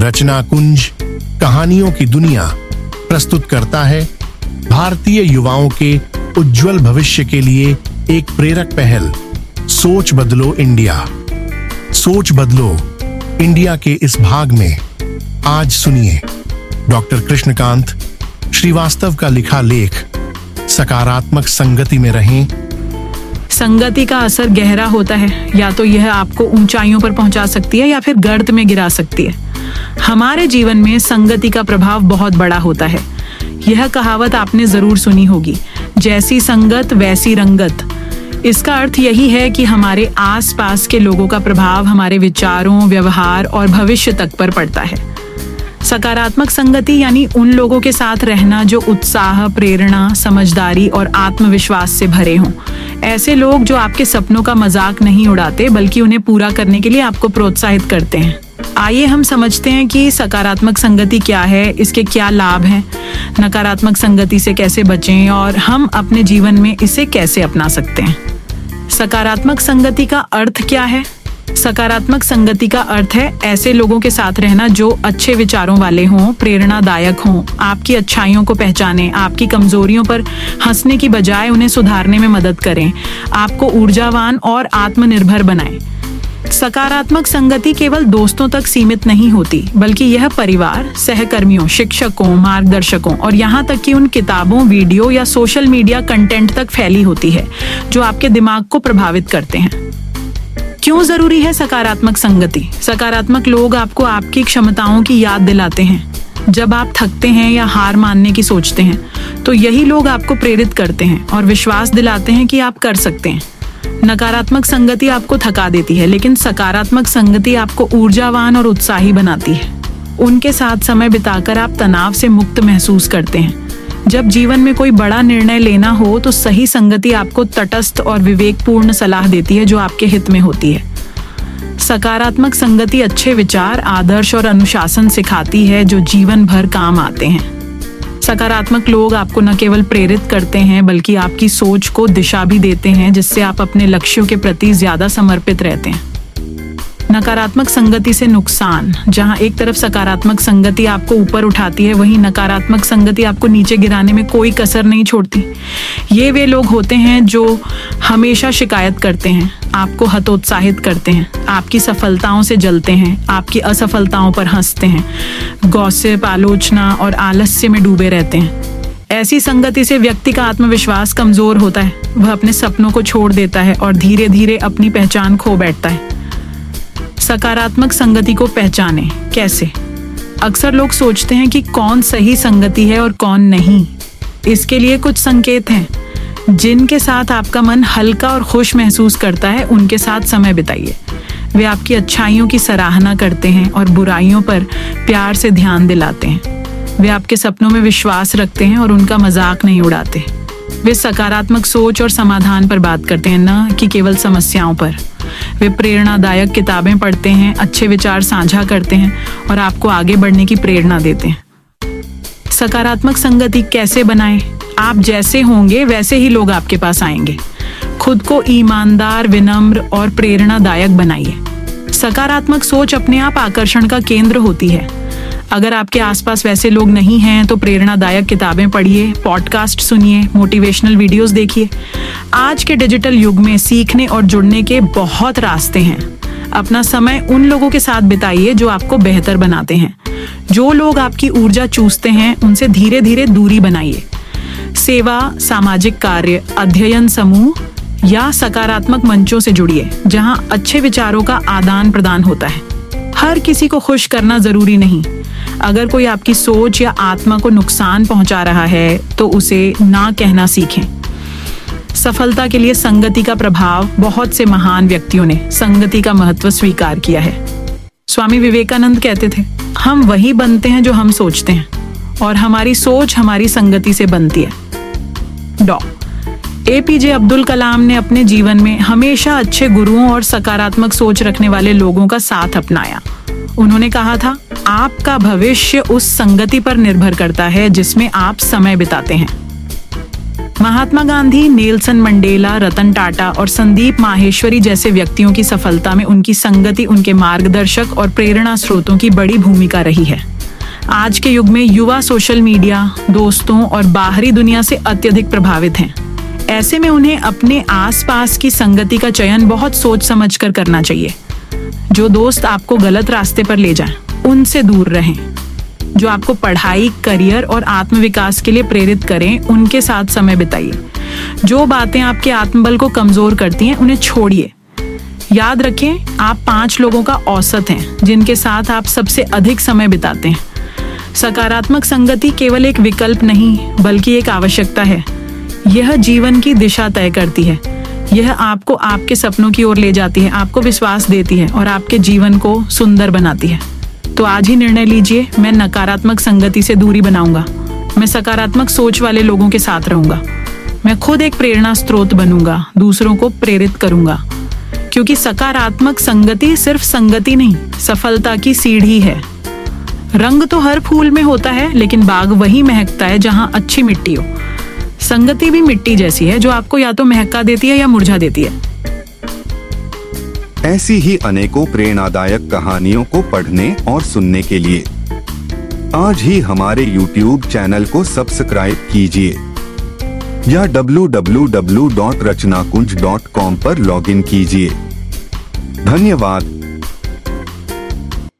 रचना कुंज कहानियों की दुनिया प्रस्तुत करता है भारतीय युवाओं के उज्जवल भविष्य के लिए एक प्रेरक पहल, सोच बदलो इंडिया। सोच बदलो इंडिया के इस भाग में आज सुनिए डॉक्टर कृष्णकांत श्रीवास्तव का लिखा लेख, सकारात्मक संगति में रहें। संगति का असर गहरा होता है, या तो यह आपको ऊंचाइयों पर पहुँचा सकती है या फिर गर्द में गिरा सकती है। हमारे जीवन में संगति का प्रभाव बहुत बड़ा होता है। यह कहावत आपने ज़रूर सुनी होगी। जैसी संगत, वैसी रंगत। इसका अर्थ यही है कि हमारे आसपास के लोगों का प्रभाव हमारे विचारों, व्यवहार और भविष्य तक पर पड़ता है। सकारात्मक संगति यानी उन लोगों के साथ रहना जो उत्साह, प्रेरणा, समझदारी और आत्मविश्वास से भरे हों। ऐसे लोग जो आपके सपनों का मज़ाक नहीं उड़ाते, बल्कि उन्हें पूरा करने के लिए आपको प्रोत्साहित करते हैं। आइए हम समझते हैं कि सकारात्मक संगति क्या है, इसके क्या लाभ हैं, नकारात्मक संगति से कैसे बचें और हम अपने जीवन में इसे कैसे अपना सकते हैं। सकारात्मक संगति का अर्थ क्या है? सकारात्मक संगति का अर्थ है ऐसे लोगों के साथ रहना जो अच्छे विचारों वाले हों, प्रेरणादायक हों, आपकी अच्छाइयों को पहचाने, आपकी कमजोरियों पर हंसने की बजाय उन्हें सुधारने में मदद करें, आपको ऊर्जावान और आत्मनिर्भर बनाएँ। सकारात्मक संगति केवल दोस्तों तक सीमित नहीं होती, बल्कि यह परिवार, सहकर्मियों, शिक्षकों, मार्गदर्शकों और यहाँ तक कि उन किताबों, वीडियो या सोशल मीडिया कंटेंट तक फैली होती है, जो आपके दिमाग को प्रभावित करते हैं। क्यों ज़रूरी है सकारात्मक संगति? सकारात्मक लोग आपको आपकी क्षमताओं की याद दिलाते हैं। जब आप थकते हैं या हार मानने की सोचते हैं तो यही लोग आपको प्रेरित करते हैं और विश्वास दिलाते हैं कि आप कर सकते हैं। नकारात्मक संगति आपको थका देती है, लेकिन सकारात्मक संगति आपको ऊर्जावान और उत्साही बनाती है। उनके साथ समय बिताकर आप तनाव से मुक्त महसूस करते हैं। जब जीवन में कोई बड़ा निर्णय लेना हो तो सही संगति आपको तटस्थ और विवेकपूर्ण सलाह देती है, जो आपके हित में होती है। सकारात्मक संगति अच्छे विचार, आदर्श और अनुशासन सिखाती है, जो जीवन भर काम आते हैं। सकारात्मक लोग आपको न केवल प्रेरित करते हैं, बल्कि आपकी सोच को दिशा भी देते हैं, जिससे आप अपने लक्ष्यों के प्रति ज़्यादा समर्पित रहते हैं। नकारात्मक संगति से नुकसान, जहाँ एक तरफ़ सकारात्मक संगति आपको ऊपर उठाती है, वहीं नकारात्मक संगति आपको नीचे गिराने में कोई कसर नहीं छोड़ती। ये वे लोग होते हैं जो हमेशा शिकायत करते हैं। आपको हतोत्साहित करते हैं, आपकी सफलताओं से जलते हैं, आपकी असफलताओं पर हँसते हैं, गौसिप, आलोचना और आलस्य में डूबे रहते हैं। ऐसी संगति से व्यक्ति का आत्मविश्वास कमज़ोर होता है, वह अपने सपनों को छोड़ देता है और धीरे धीरे अपनी पहचान खो बैठता है। सकारात्मक संगति को पहचाने, कैसे? अक्सर लोग सोचते हैं कि कौन सही संगति है और कौन नहीं। इसके लिए कुछ संकेत हैं। जिनके साथ आपका मन हल्का और खुश महसूस करता है, उनके साथ समय बिताइए। वे आपकी अच्छाइयों की सराहना करते हैं और बुराइयों पर प्यार से ध्यान दिलाते हैं। वे आपके सपनों में विश्वास रखते हैं और उनका मज़ाक नहीं उड़ाते। वे सकारात्मक सोच और समाधान पर बात करते हैं, न कि केवल समस्याओं पर। वे प्रेरणादायक किताबें पढ़ते हैं, अच्छे विचार साझा करते हैं और आपको आगे बढ़ने की प्रेरणा देते हैं। सकारात्मक संगति कैसे बनाएँ? आप जैसे होंगे, वैसे ही लोग आपके पास आएँगे। खुद को ईमानदार, विनम्र और प्रेरणादायक बनाइए। सकारात्मक सोच अपने आप आकर्षण का केंद्र होती है। अगर आपके आसपास वैसे लोग नहीं हैं तो प्रेरणादायक किताबें पढ़िए पॉडकास्ट सुनिए मोटिवेशनल वीडियोस देखिए। आज के डिजिटल युग में सीखने और जुड़ने के बहुत रास्ते हैं। अपना समय उन लोगों के साथ बिताइए जो आपको बेहतर बनाते हैं। जो लोग आपकी ऊर्जा चूसते हैं, उनसे धीरे धीरे दूरी बनाइए। सेवा, सामाजिक कार्य, अध्ययन समूह या सकारात्मक मंचों से जुड़िए, जहाँ अच्छे विचारों का आदान प्रदान होता है। हर किसी को खुश करना ज़रूरी नहीं। अगर कोई आपकी सोच या आत्मा को नुकसान पहुँचा रहा है तो उसे ना कहना सीखें। सफलता के लिए संगति का प्रभाव बहुत से महान व्यक्तियों ने संगति का महत्व स्वीकार किया है। स्वामी विवेकानंद कहते थे, हम वही बनते हैं जो हम सोचते हैं, और हमारी सोच हमारी संगति से बनती है। डॉ. एपीजे अब्दुल कलाम ने अपने जीवन में हमेशा अच्छे गुरुओं और सकारात्मक सोच रखने वाले लोगों का साथ अपनाया। उन्होंने कहा था, आपका भविष्य उस संगति पर निर्भर करता है जिसमें आप समय बिताते हैं। महात्मा गांधी, नेल्सन मंडेला, रतन टाटा और संदीप माहेश्वरी जैसे व्यक्तियों की सफलता में उनकी संगति उनके मार्गदर्शक और प्रेरणा स्रोतों की बड़ी भूमिका रही है। आज के युग में युवा सोशल मीडिया दोस्तों और बाहरी दुनिया से अत्यधिक प्रभावित हैं। ऐसे में उन्हें अपने आसपास की संगति का चयन बहुत सोच समझ कर करना चाहिए। जो दोस्त आपको गलत रास्ते पर ले जाएँ, उनसे दूर रहें। जो आपको पढ़ाई करियर और आत्मविकास के लिए प्रेरित करें उनके साथ समय बिताइए। जो बातें आपके आत्मबल को कमज़ोर करती हैं उन्हें छोड़िए। याद रखें आप पाँच लोगों का औसत हैं जिनके साथ आप सबसे अधिक समय बिताते हैं। सकारात्मक संगति केवल एक विकल्प नहीं, बल्कि एक आवश्यकता है। यह जीवन की दिशा तय करती है। यह आपको आपके सपनों की ओर ले जाती है, आपको विश्वास देती है और आपके जीवन को सुंदर बनाती है। तो आज ही निर्णय लीजिए, मैं नकारात्मक संगति से दूरी बनाऊँगा। मैं सकारात्मक सोच वाले लोगों के साथ रहूँगा। मैं खुद एक प्रेरणा स्रोत बनूँगा, दूसरों को प्रेरित करूँगा। क्योंकि सकारात्मक संगति सिर्फ़ संगति नहीं, सफलता की सीढ़ी है। रंग तो हर फूल में होता है, लेकिन बाग वही महकता है जहाँ अच्छी मिट्टी हो। संगति भी मिट्टी जैसी है, जो आपको या तो महका देती है या मुरझा देती है। ऐसी ही अनेकों प्रेरणादायक कहानियों को पढ़ने और सुनने के लिए आज ही हमारे YouTube चैनल को सब्सक्राइब कीजिए। या www.rachnakunj.com पर लॉगिन कीजिए। धन्यवाद।